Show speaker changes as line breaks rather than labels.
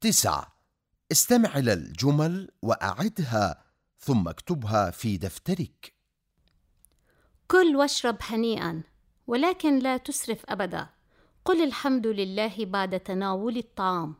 تسعة. استمع إلى الجمل وأعدها ثم اكتبها في دفترك.
كل واشرب هنيئا ولكن لا تسرف أبدا. قل الحمد لله بعد تناول الطعام.